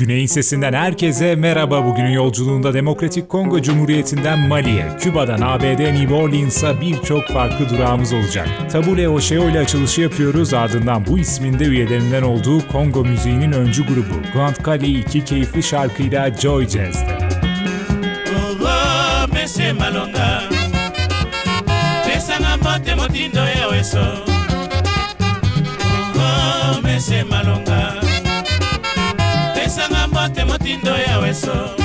Güney'in sesinden herkese merhaba. Bugünün yolculuğunda Demokratik Kongo Cumhuriyeti'nden Mali'ye, Küba'dan ABD New Orleans'a birçok farklı durağımız olacak. Tabule Oşeo ile açılışı yapıyoruz. Ardından bu isminde üyelerinden olduğu Kongo müziğinin öncü grubu Grand Kale iki keyifli şarkıyla Joy Jazz'de. Oh, oh, malonga, eso.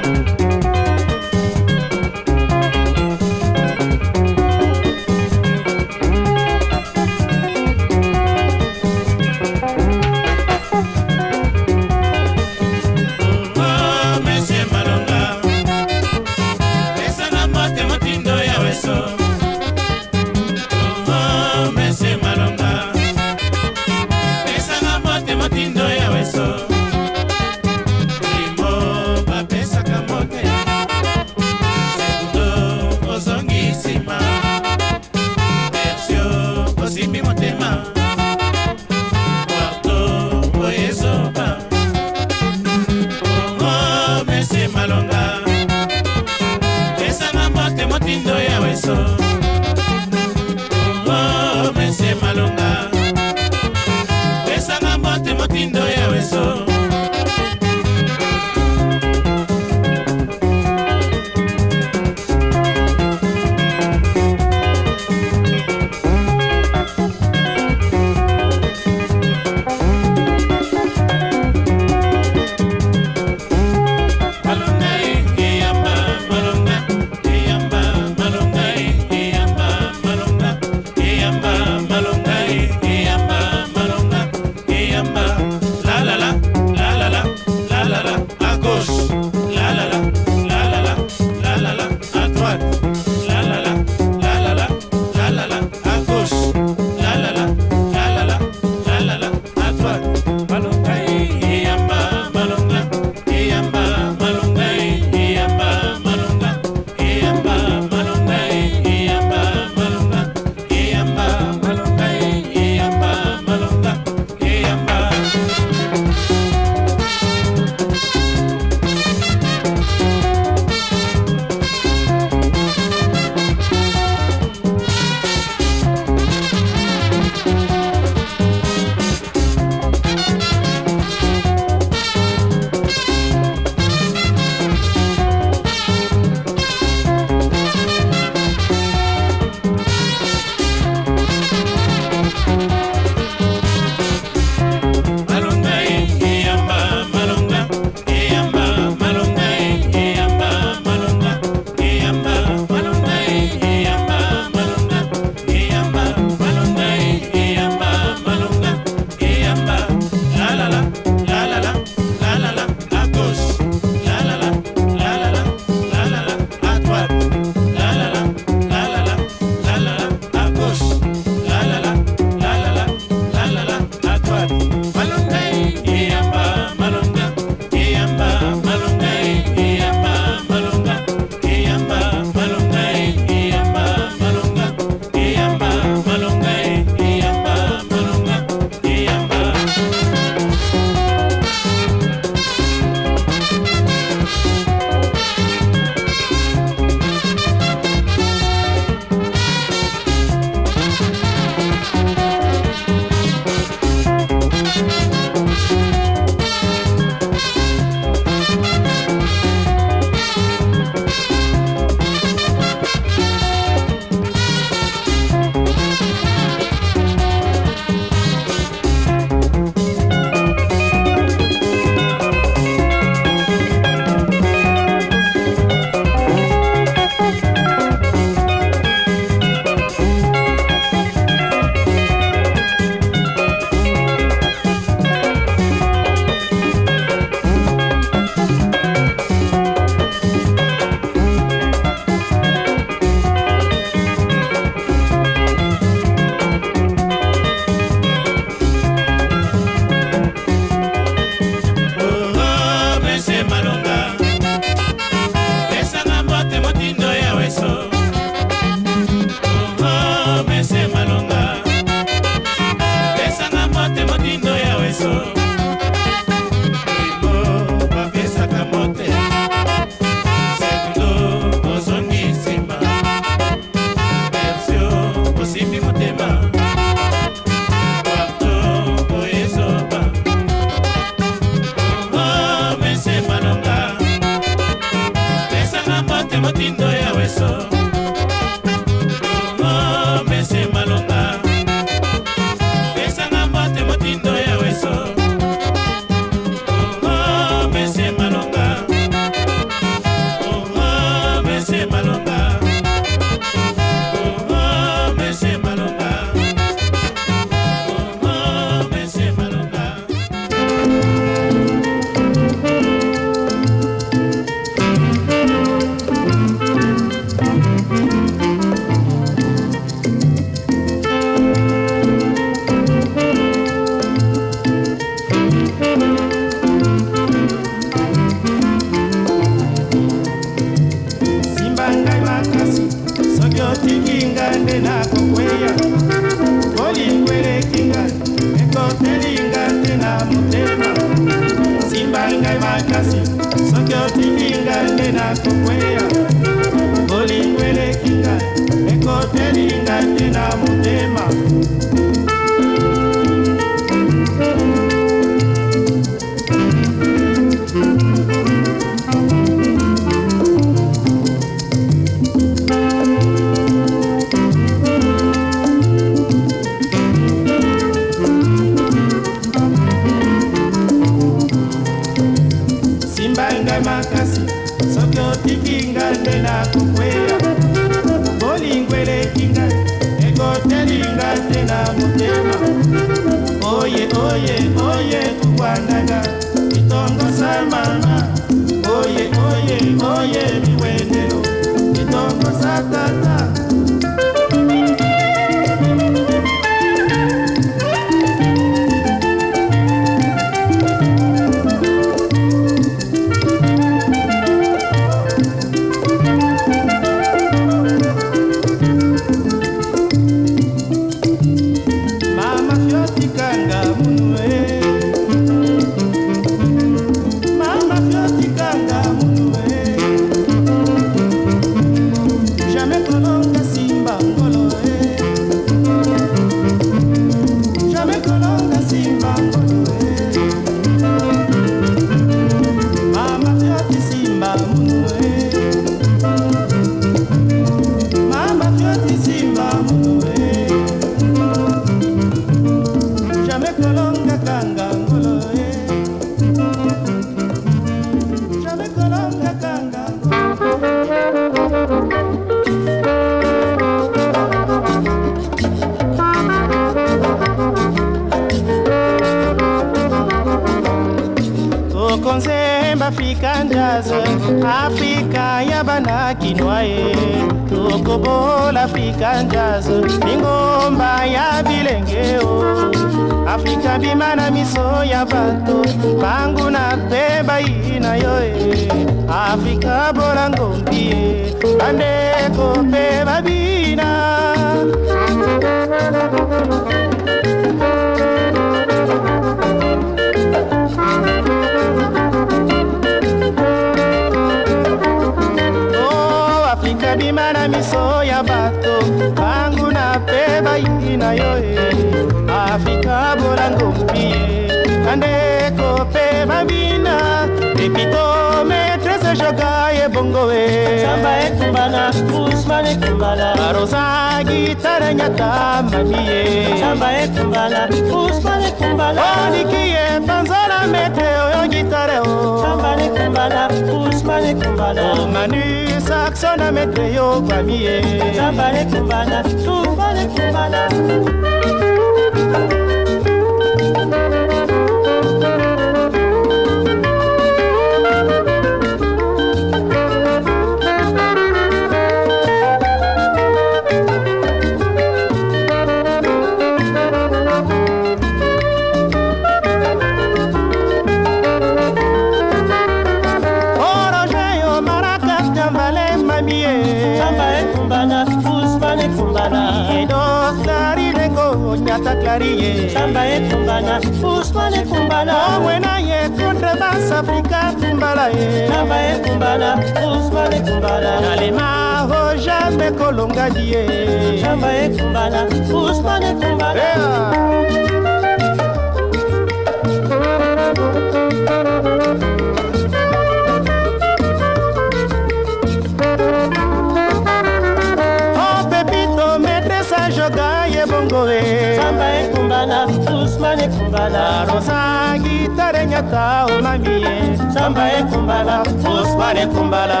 Mané Kumbala.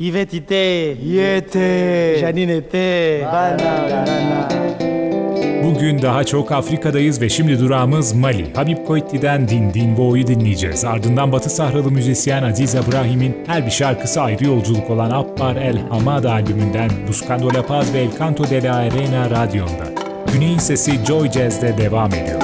Yvette était. Yete. Janine était. Bana. Garana. Bugün daha çok Afrika'dayız ve şimdi durağımız Mali. Habib Koitiden Din Din Vo'yu dinleyeceğiz. Ardından Batı Sahralı müzisyen Aziz Abrahim'in her bir şarkısı ayrı yolculuk olan Abbar El Hamad albümünden Buscando La Paz ve El Canto de la Arena Radyo'nda. Güney'in sesi Joy Jazz'de devam ediyor.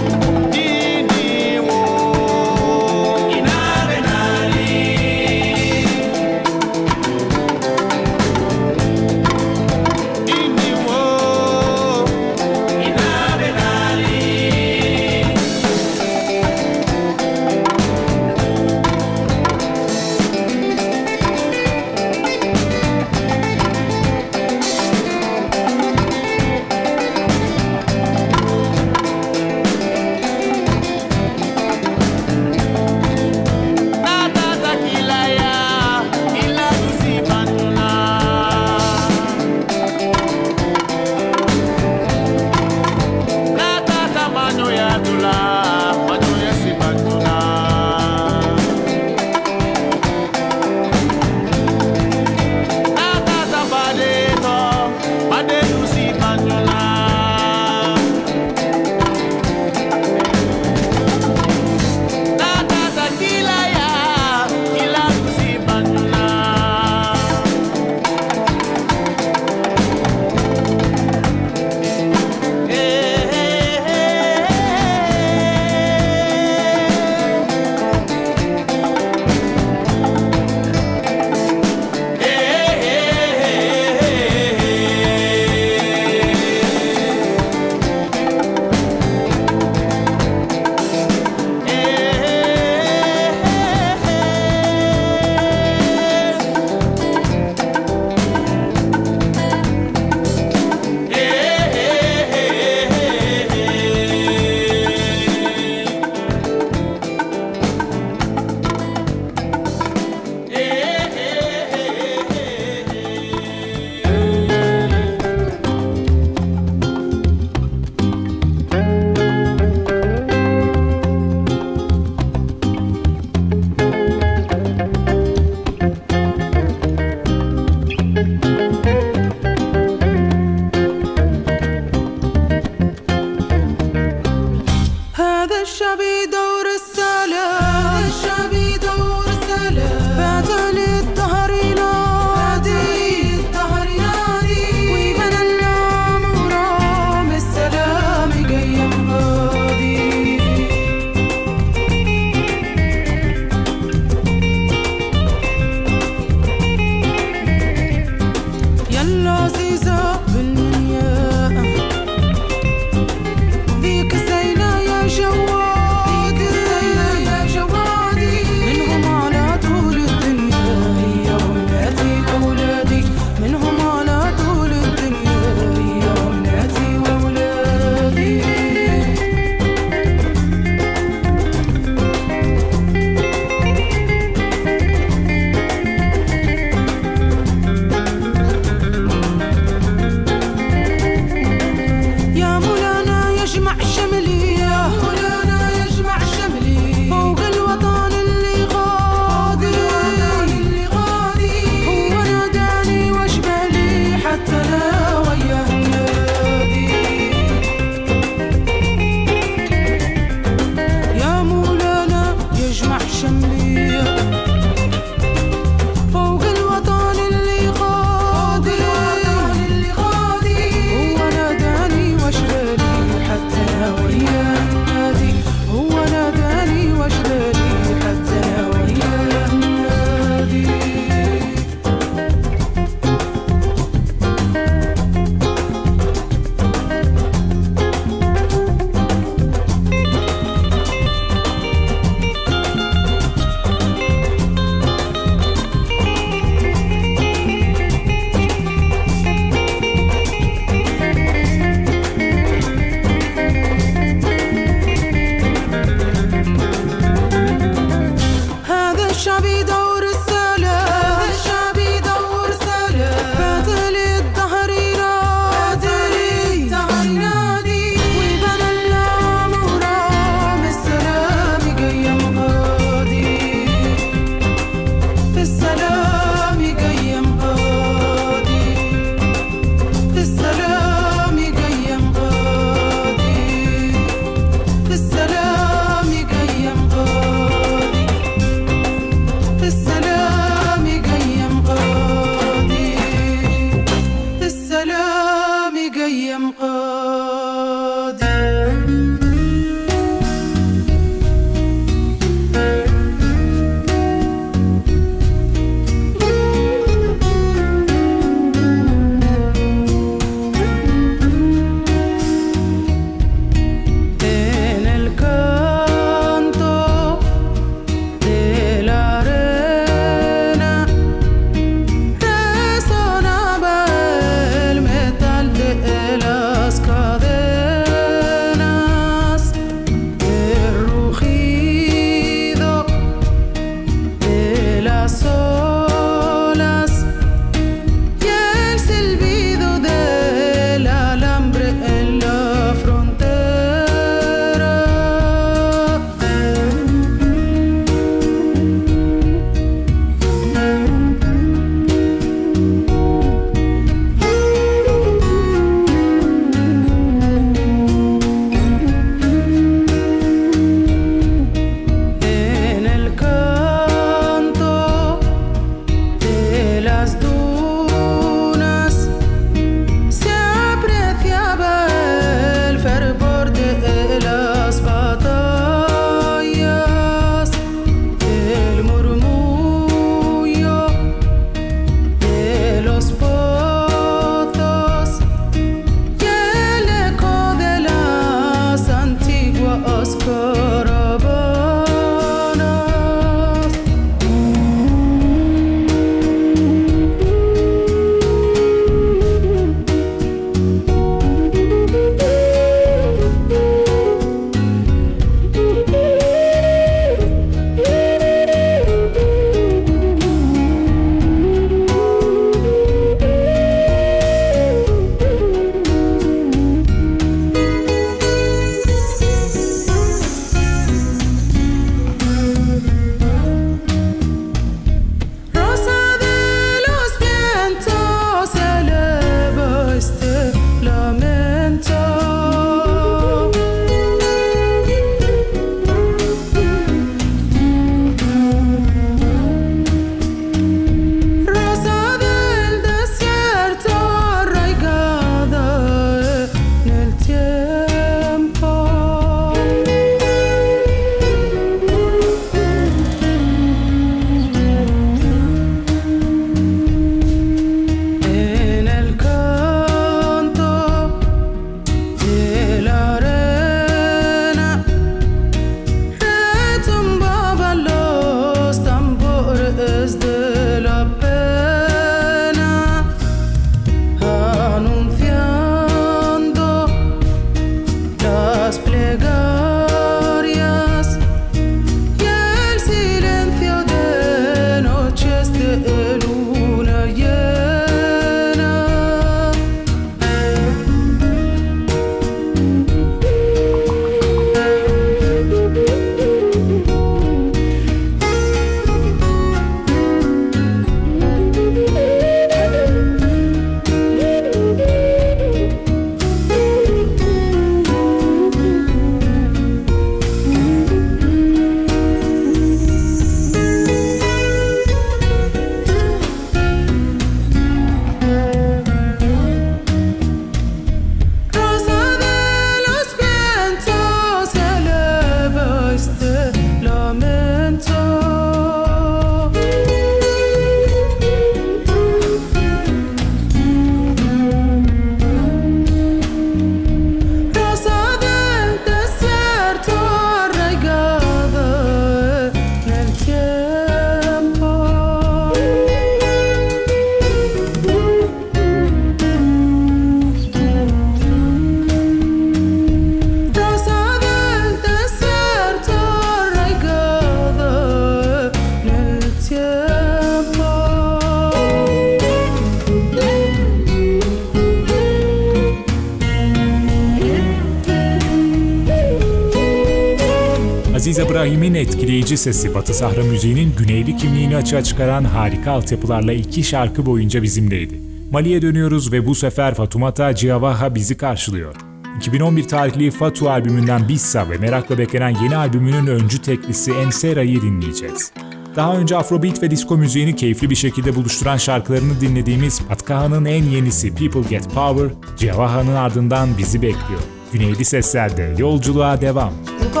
etkileyici sesi Batı Sahra müziğinin güneyli kimliğini açığa çıkaran harika altyapılarla iki şarkı boyunca bizimleydi. Mali'ye dönüyoruz ve bu sefer Fatumata Ciavaha bizi karşılıyor. 2011 tarihli Fatu albümünden Bissa ve merakla beklenen yeni albümünün öncü teklisi Ensera'yı dinleyeceğiz. Daha önce Afrobeat ve disco müziğini keyifli bir şekilde buluşturan şarkılarını dinlediğimiz Patkaha'nın en yenisi People Get Power, Ciavaha'nın ardından bizi bekliyor. Güneyli seslerde yolculuğa devam. Go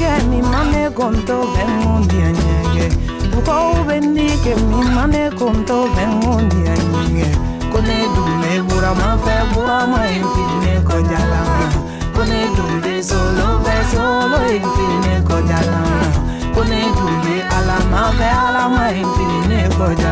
nike mi mane konto vengundi anyege Uko ube nike mi mane konto vengundi anyege Kone dume bura mafe bura ma infine kojalama Kone dume solo ve solo alama fe alama infine kojalama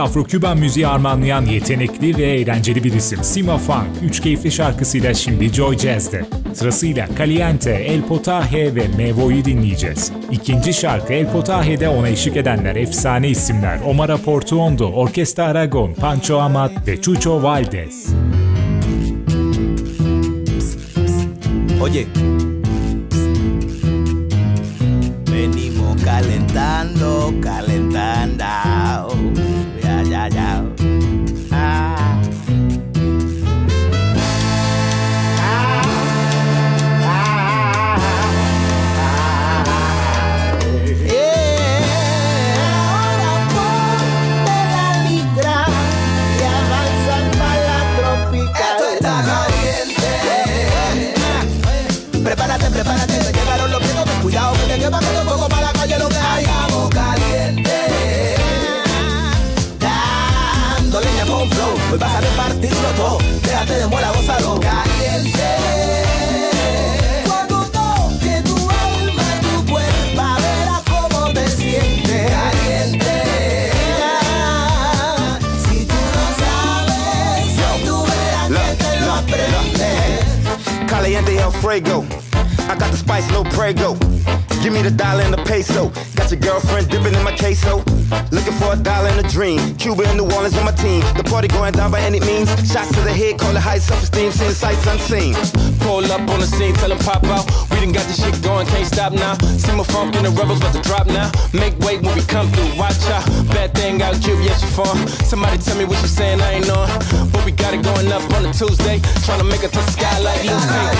Afro-Küban müziği armağanlayan yetenekli ve eğlenceli bir isim Sima Funk, üç keyifli şarkısıyla şimdi Joy Jazz'de. Sırasıyla Caliente, El Potaje ve Mevo'yu dinleyeceğiz. İkinci şarkı El Potaje'de ona eşlik edenler efsane isimler Omar Portuondo, Orkestra Aragon, Pancho Amat ve Chucho Valdez. Oye, venimos calentando, calentando. Fuego. I got the spice, no prego. Give me the dollar and the peso. Got your girlfriend dipping in my queso. Looking for a dollar and a dream. Cuba and New Orleans on my team. The party going down by any means. Shots to the head, call it high self-esteem. Seeing sights unseen. Pull up on the scene, tell them pop out. We done got this shit going, can't stop now. See my funk and the rebels about to drop now. Make way when we come through, watch out. Bad thing out, Cuba, yes, you fun. Somebody tell me what you saying, I ain't on. We got it going up on a Tuesday. Trying to make it to the sky like skylight.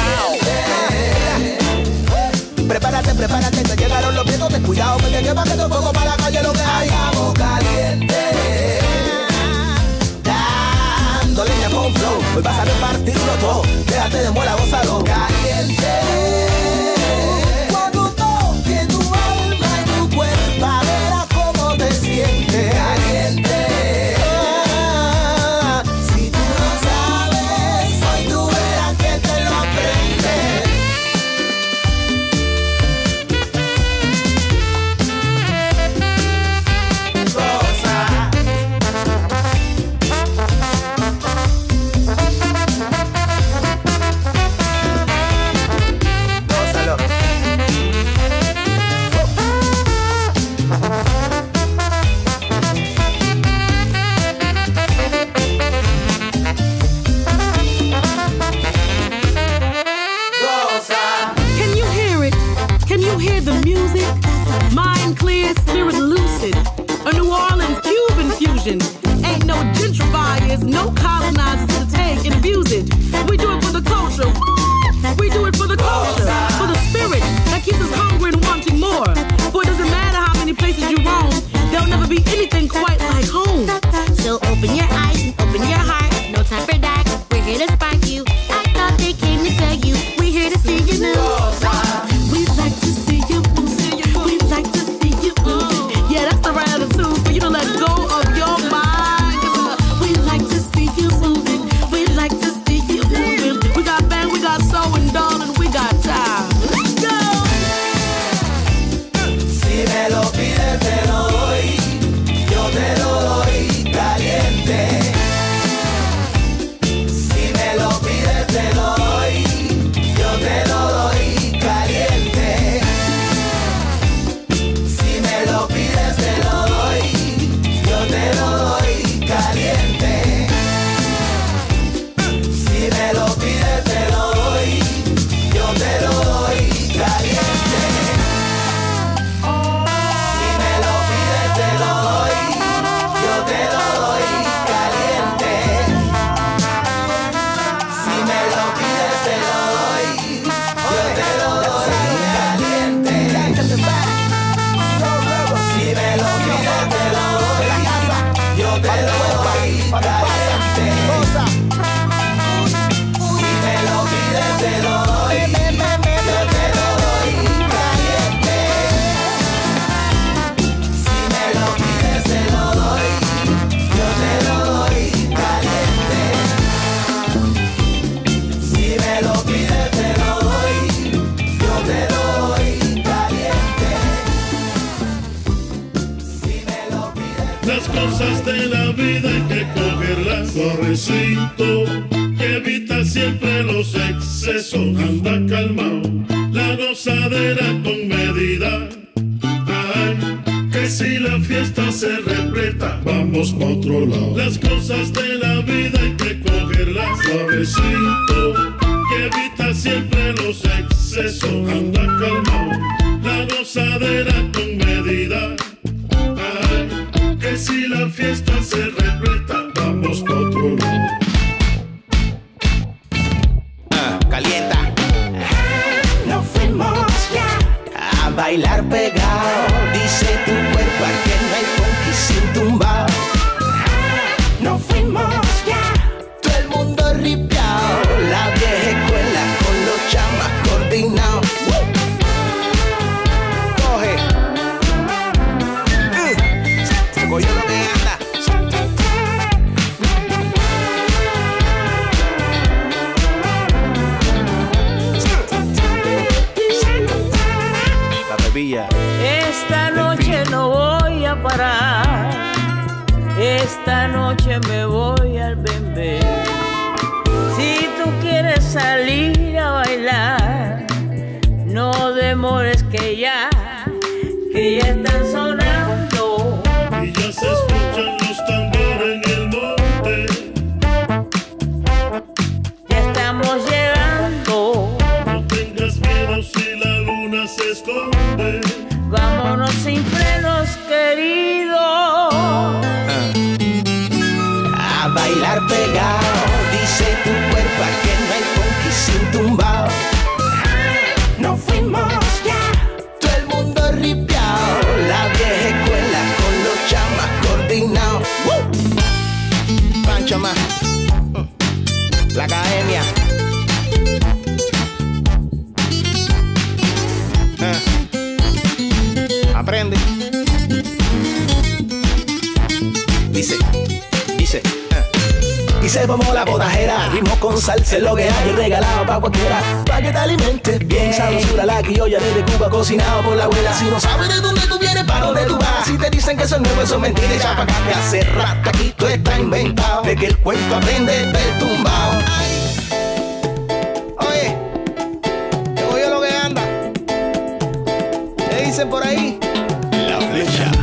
Prepárate, prepárate, Te llegaron los ten cuidado, que te quema que te poco para la calle lo que hay. Agua caliente. Dando leña con flow. Hoy vas a repartirlo todo. Déjate de muela, gózalo. Caliente. y que hace rato aquí todo está inventado. De que el cuento aprende del tumbao. Oye, te voy lo que anda. ¿Qué dicen por ahí? La flecha.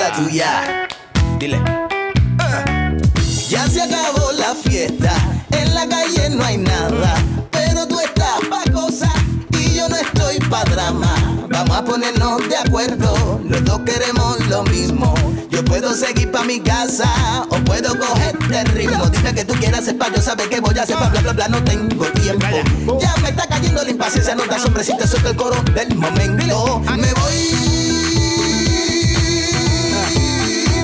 la tuya. Dile. Ah. Ya se acabó la fiesta, en la calle no hay nada, pero tú estás pa' cosas y yo no estoy pa' drama. Vamos a ponernos de acuerdo, los dos queremos lo mismo. Yo puedo seguir pa' mi casa o puedo coger el ritmo. Dime que tú quieras hacer yo que voy a hacer pa' bla bla bla, no tengo tiempo. Ya me está cayendo la impaciencia, no da hombre si el coro del momento. Me voy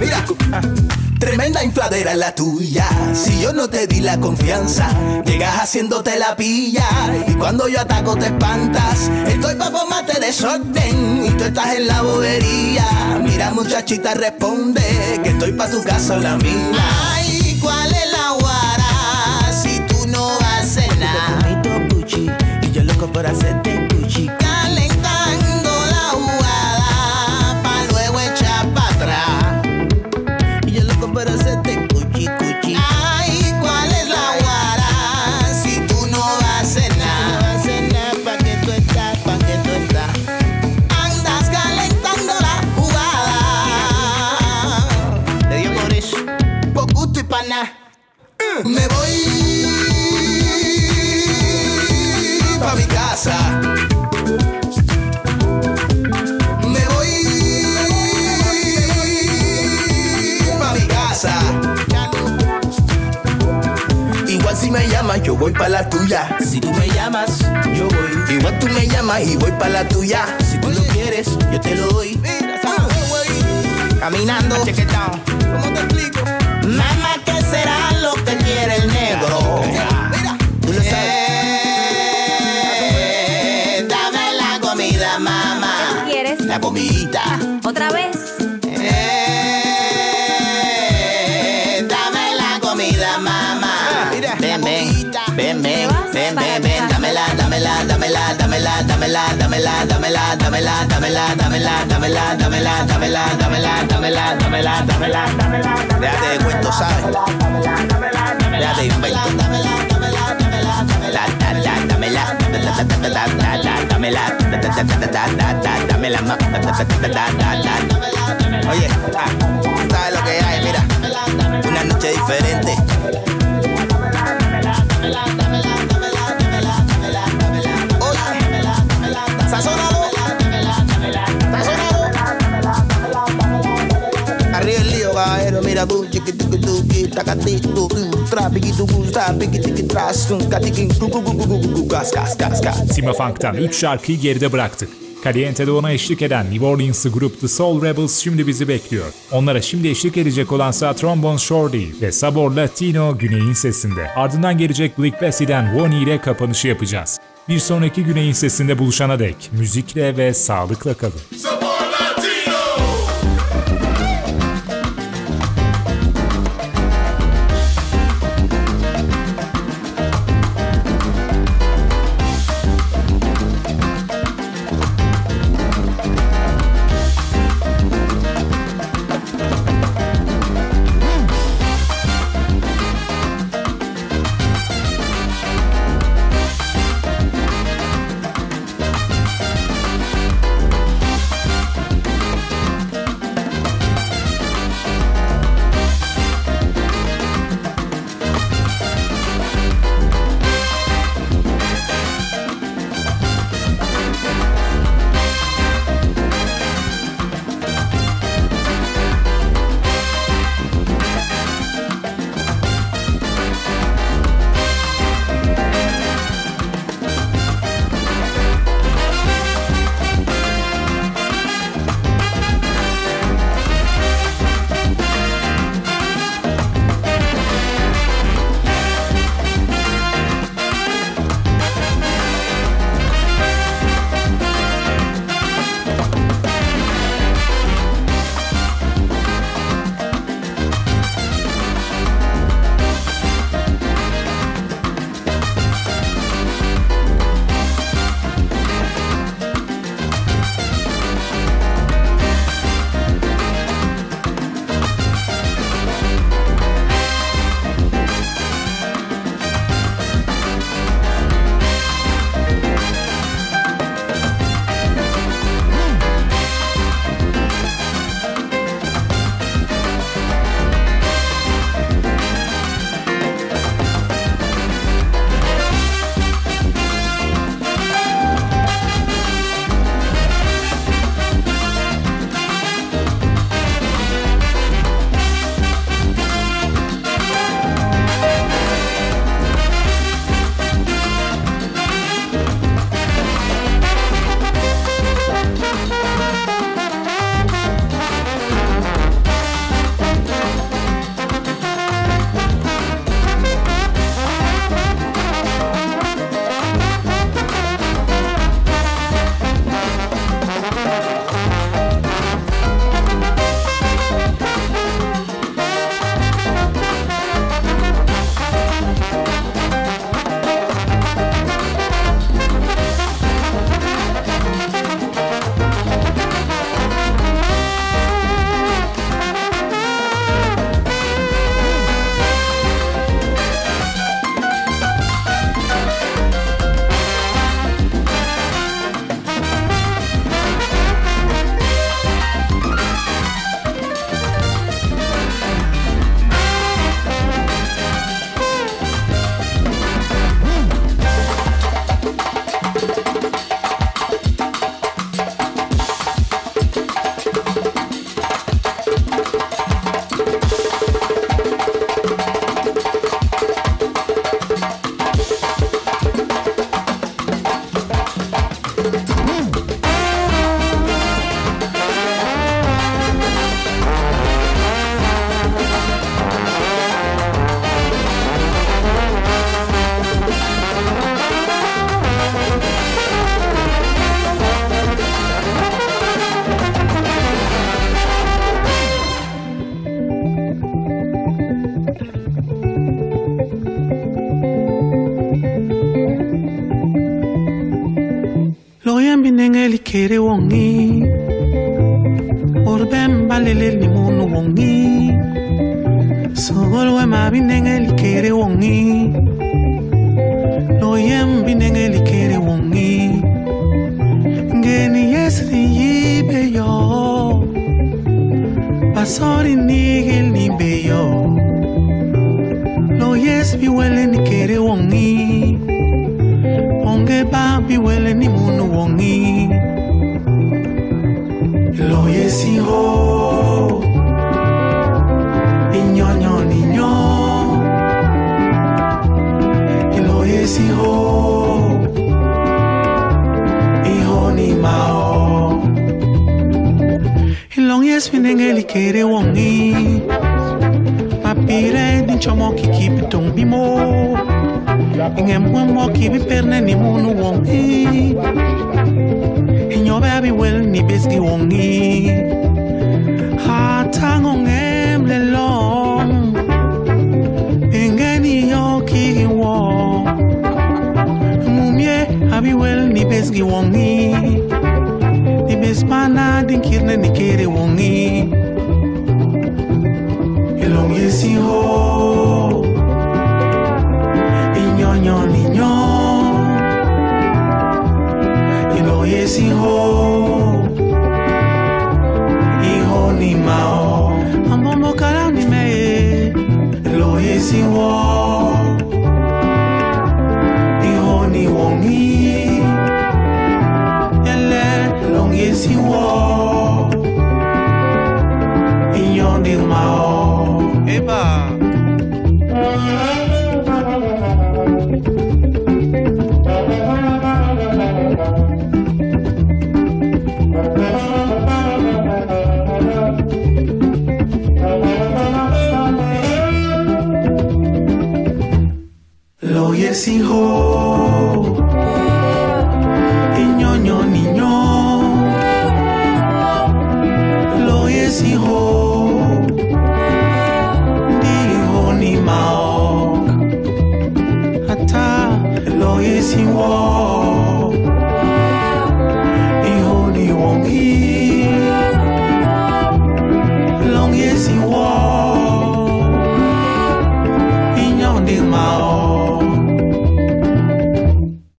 Mira, tremenda infladera la tuya. Si yo no te di la confianza, llegas haciéndote la pilla. Y cuando yo ataco te espantas. Estoy pa' formarte desorden y tú estás en la bobería. Mira, muchachita, responde que estoy pa' tu casa la mía. Ay, ¿cuál es la guara? Si tú no haces nada. Y yo loco por hacerte dámela, dámela, dámela, dámela, dámela, dámela, dámela, dámela, dámela, dámela, dámela, dámela. dámela, dámela, dámela, dámela, dámela, dámela, dámela, Oye, dámela, lo que hay? Mira, una noche diferente ge taka te to trabigi du trastun katikin gugu gugu gugu gas gas gas gas. Sima Funk'tan 3 şarkıyı geride bıraktık. Caliente'de ona eşlik eden New Orleans'lı grup The Soul Rebels şimdi bizi bekliyor. Onlara şimdi eşlik edecek olansa Trombone Shorty ve Sabor Latino Güney'in sesinde. Ardından gelecek Black Bessie'den Woni ile kapanışı yapacağız. Bir sonraki Güney'in sesinde buluşana dek müzikle ve sağlıkla kalın. Sabor!